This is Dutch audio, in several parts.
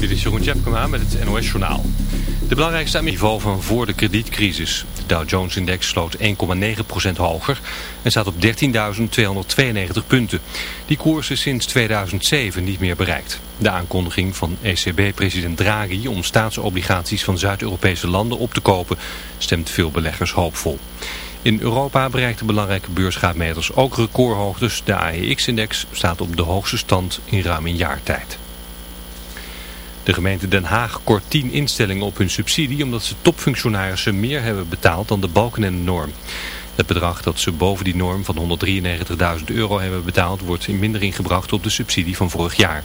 Dit is Jeroen Tjepkema met het NOS Journaal. De belangrijkste niveau van voor de kredietcrisis. De Dow Jones-index sloot 1,9% hoger en staat op 13.292 punten. Die koers is sinds 2007 niet meer bereikt. De aankondiging van ECB-president Draghi om staatsobligaties van Zuid-Europese landen op te kopen stemt veel beleggers hoopvol. In Europa bereikten belangrijke beursgraadmeters ook recordhoogtes. De AEX-index staat op de hoogste stand in ruim een jaar tijd. De gemeente Den Haag kort 10 instellingen op hun subsidie omdat ze topfunctionarissen meer hebben betaald dan de balken en de norm. Het bedrag dat ze boven die norm van 193.000 euro hebben betaald wordt in mindering gebracht op de subsidie van vorig jaar.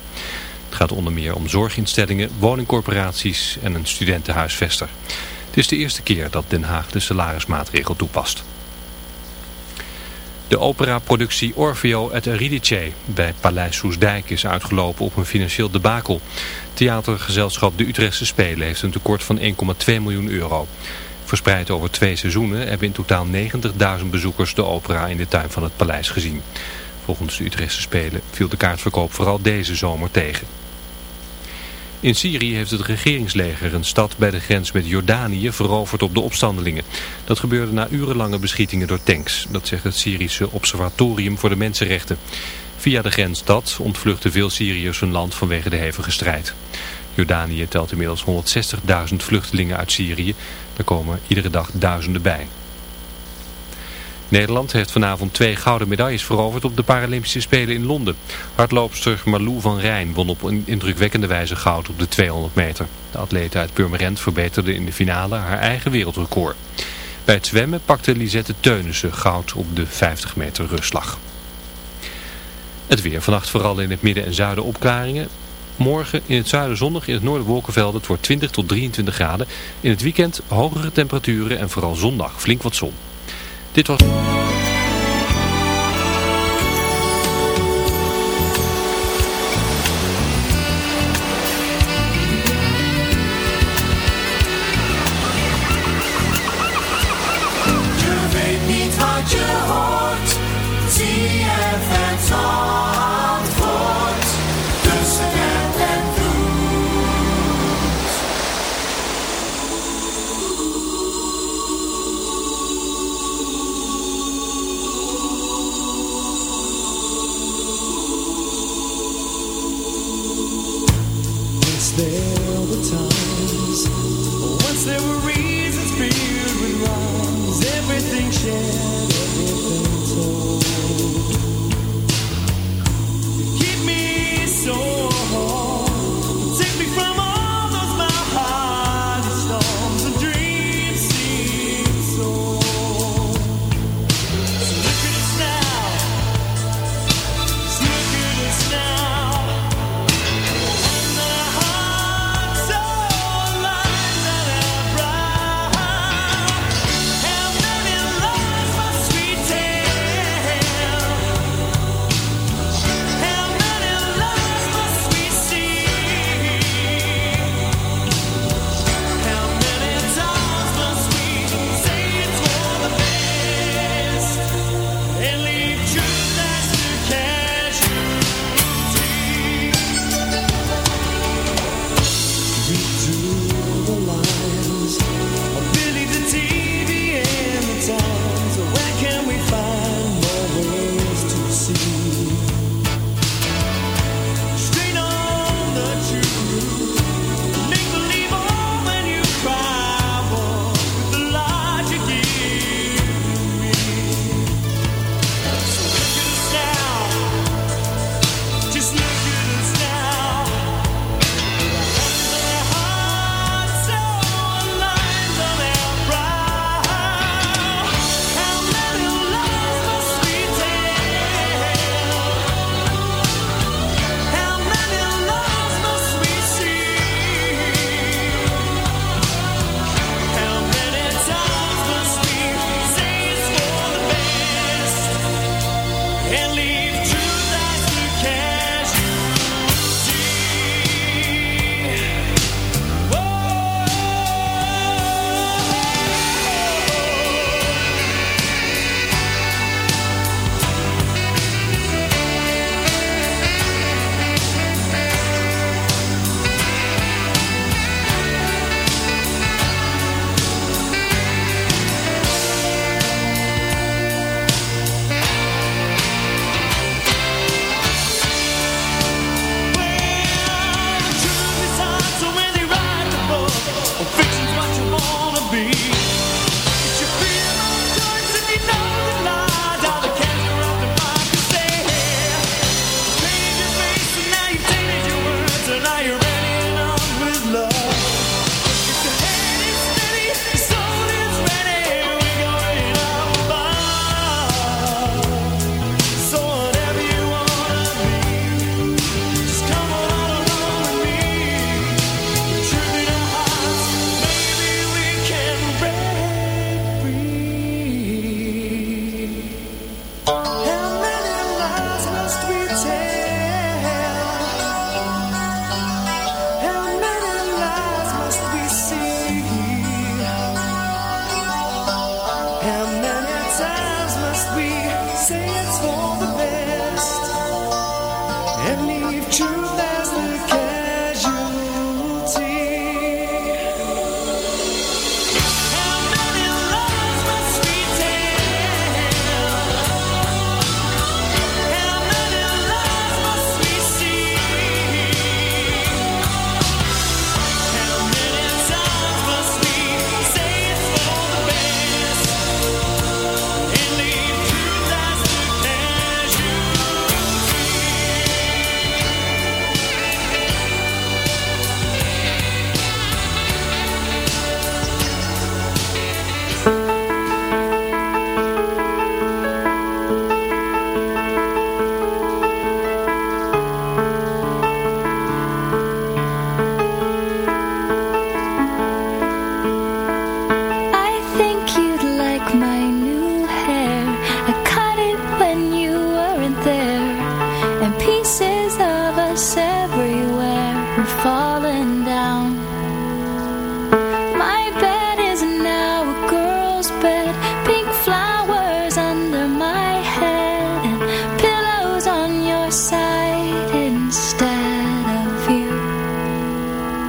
Het gaat onder meer om zorginstellingen, woningcorporaties en een studentenhuisvester. Het is de eerste keer dat Den Haag de salarismaatregel toepast. De operaproductie Orfeo et Eurydice bij Paleis Soesdijk is uitgelopen op een financieel debakel. Theatergezelschap De Utrechtse Spelen heeft een tekort van 1,2 miljoen euro. Verspreid over twee seizoenen hebben in totaal 90.000 bezoekers de opera in de tuin van het paleis gezien. Volgens de Utrechtse Spelen viel de kaartverkoop vooral deze zomer tegen. In Syrië heeft het regeringsleger een stad bij de grens met Jordanië veroverd op de opstandelingen. Dat gebeurde na urenlange beschietingen door tanks. Dat zegt het Syrische Observatorium voor de Mensenrechten. Via de grensstad ontvluchten veel Syriërs hun land vanwege de hevige strijd. Jordanië telt inmiddels 160.000 vluchtelingen uit Syrië. Er komen iedere dag duizenden bij. Nederland heeft vanavond twee gouden medailles veroverd op de Paralympische Spelen in Londen. Hardloopster Marlou van Rijn won op een indrukwekkende wijze goud op de 200 meter. De atlete uit Purmerend verbeterde in de finale haar eigen wereldrecord. Bij het zwemmen pakte Lisette Teunissen goud op de 50 meter rustslag. Het weer vannacht vooral in het midden en zuiden opklaringen. Morgen in het zuiden zonnig, in het noorden wolkenvelden. Het wordt 20 tot 23 graden. In het weekend hogere temperaturen en vooral zondag flink wat zon. Dit was...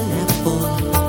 pineapple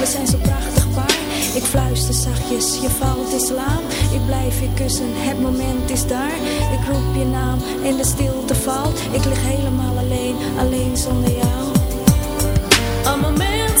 we zijn zo prachtig paar. Ik fluister zachtjes, je valt is laam. Ik blijf je kussen, het moment is daar. Ik roep je naam en de stilte valt. Ik lig helemaal alleen, alleen zonder jou. Een moment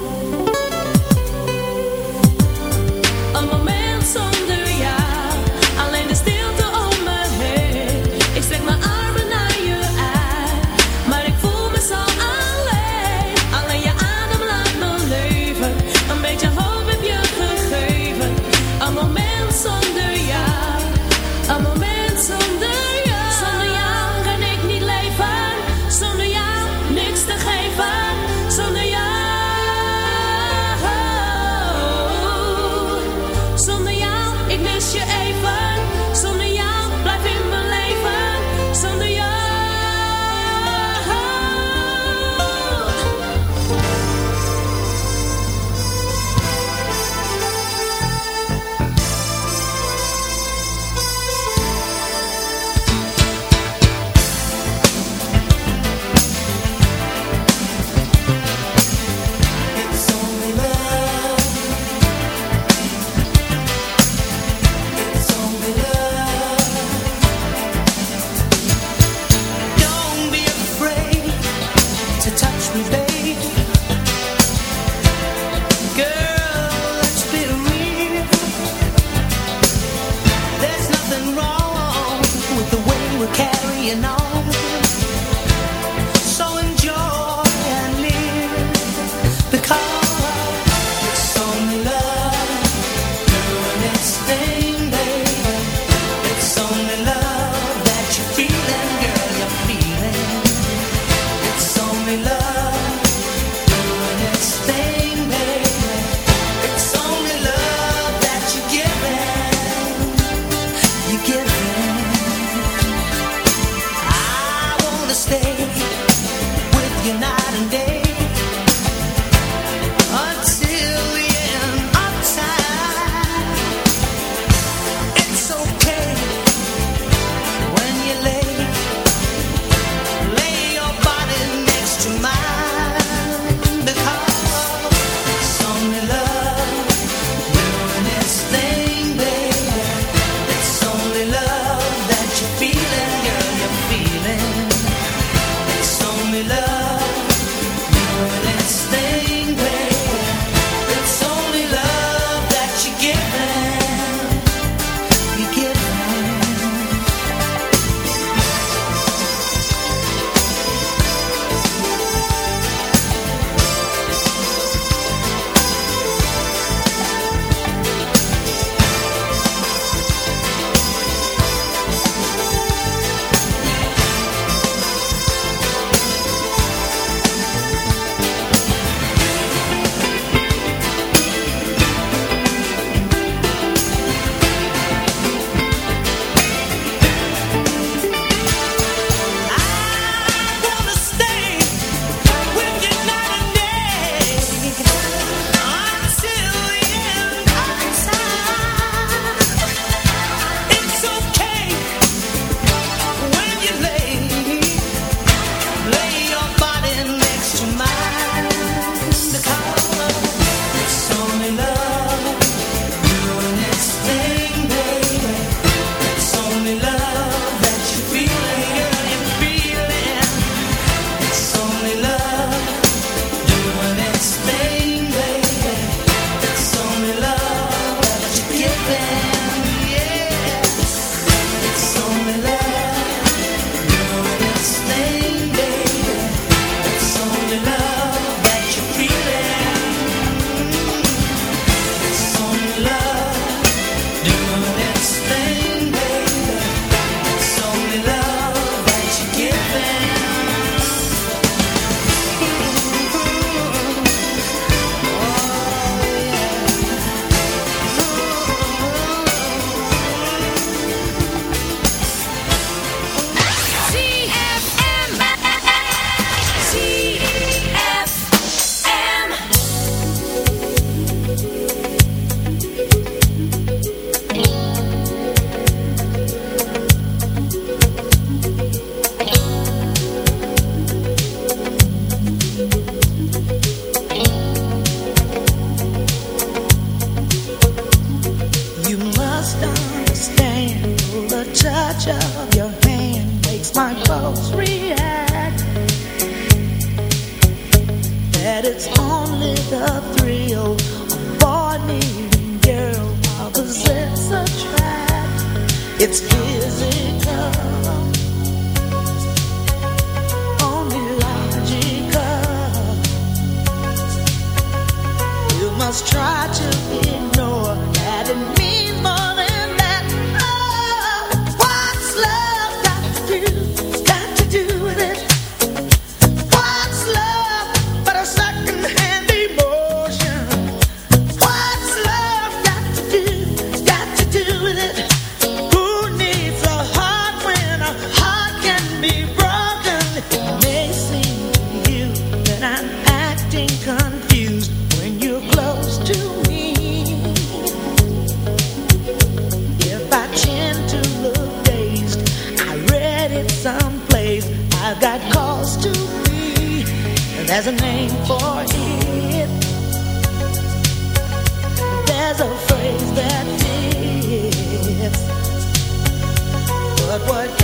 but what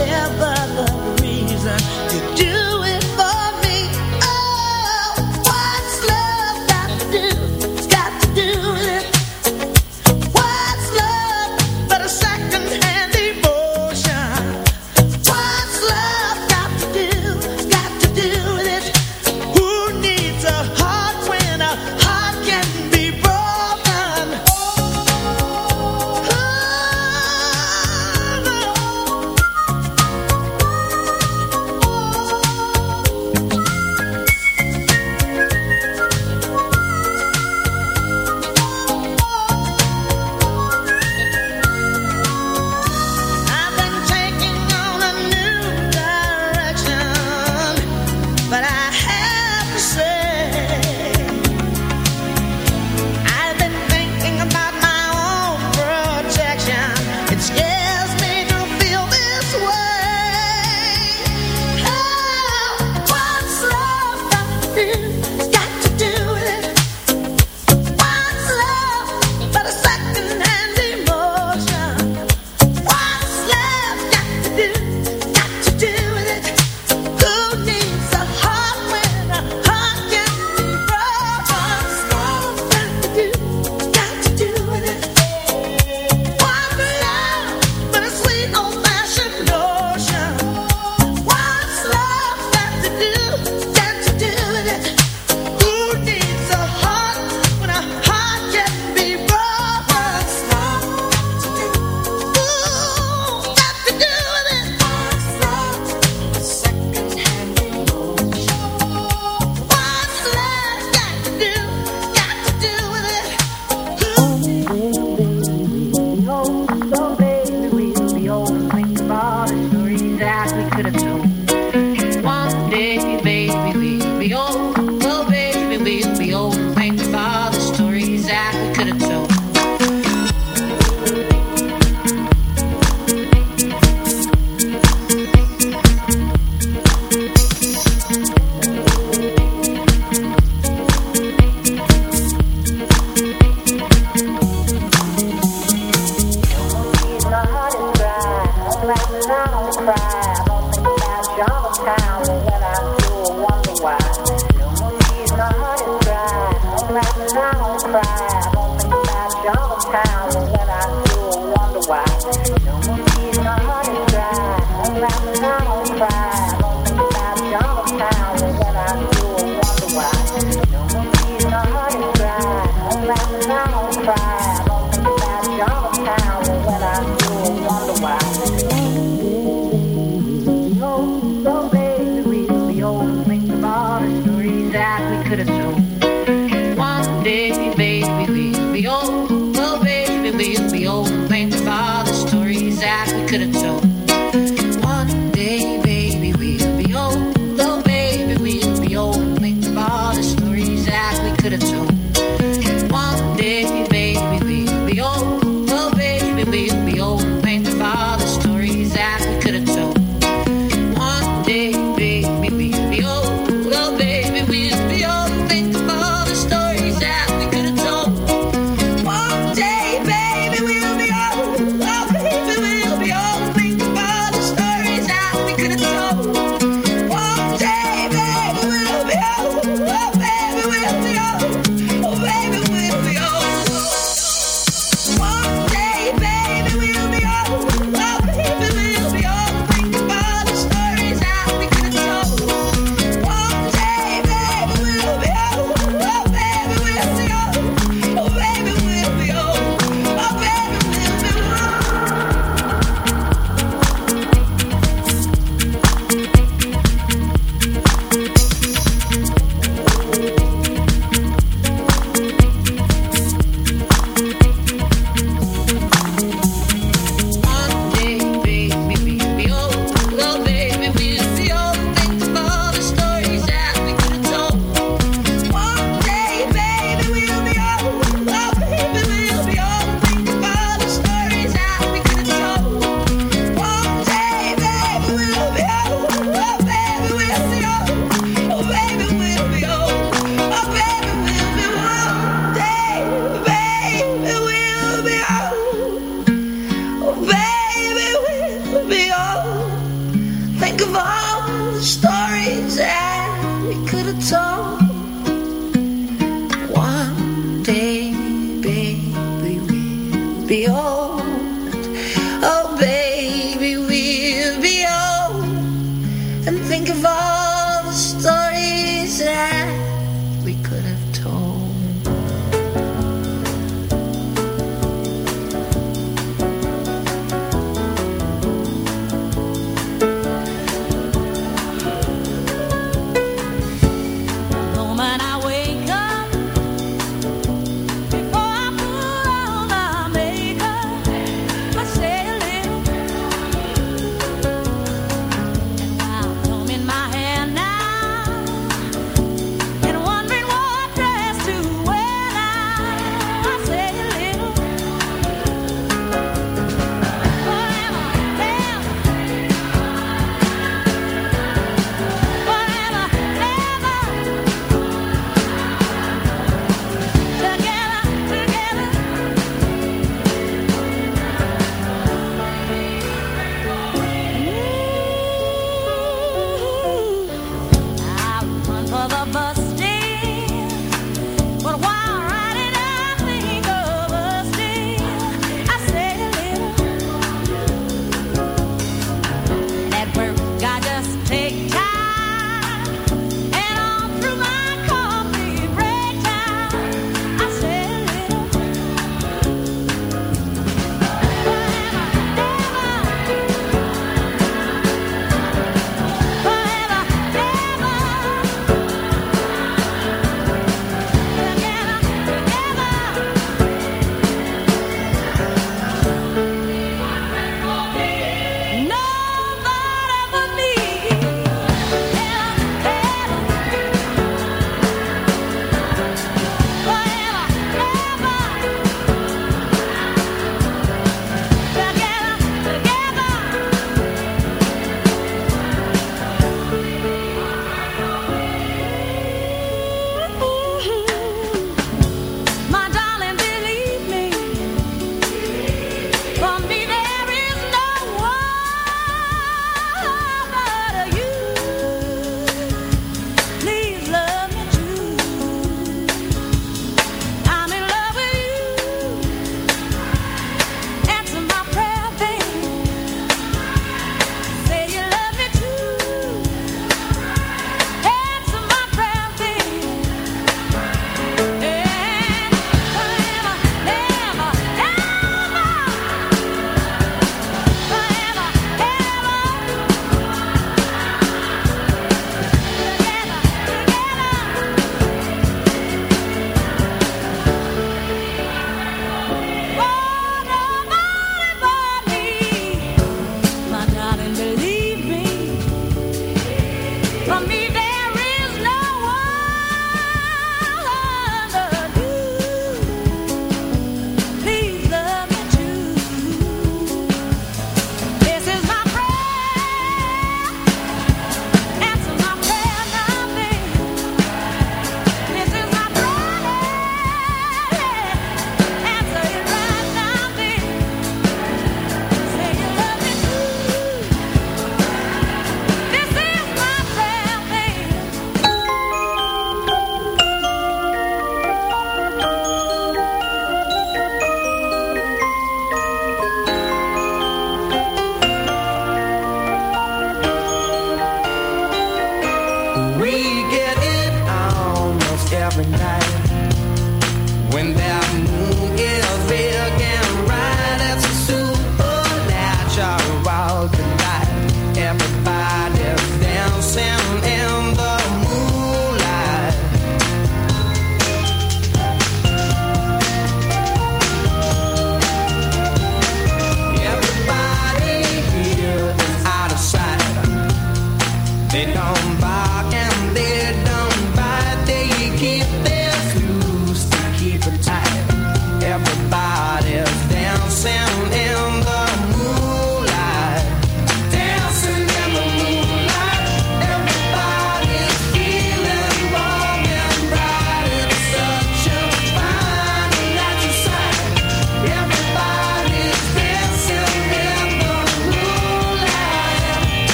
moment I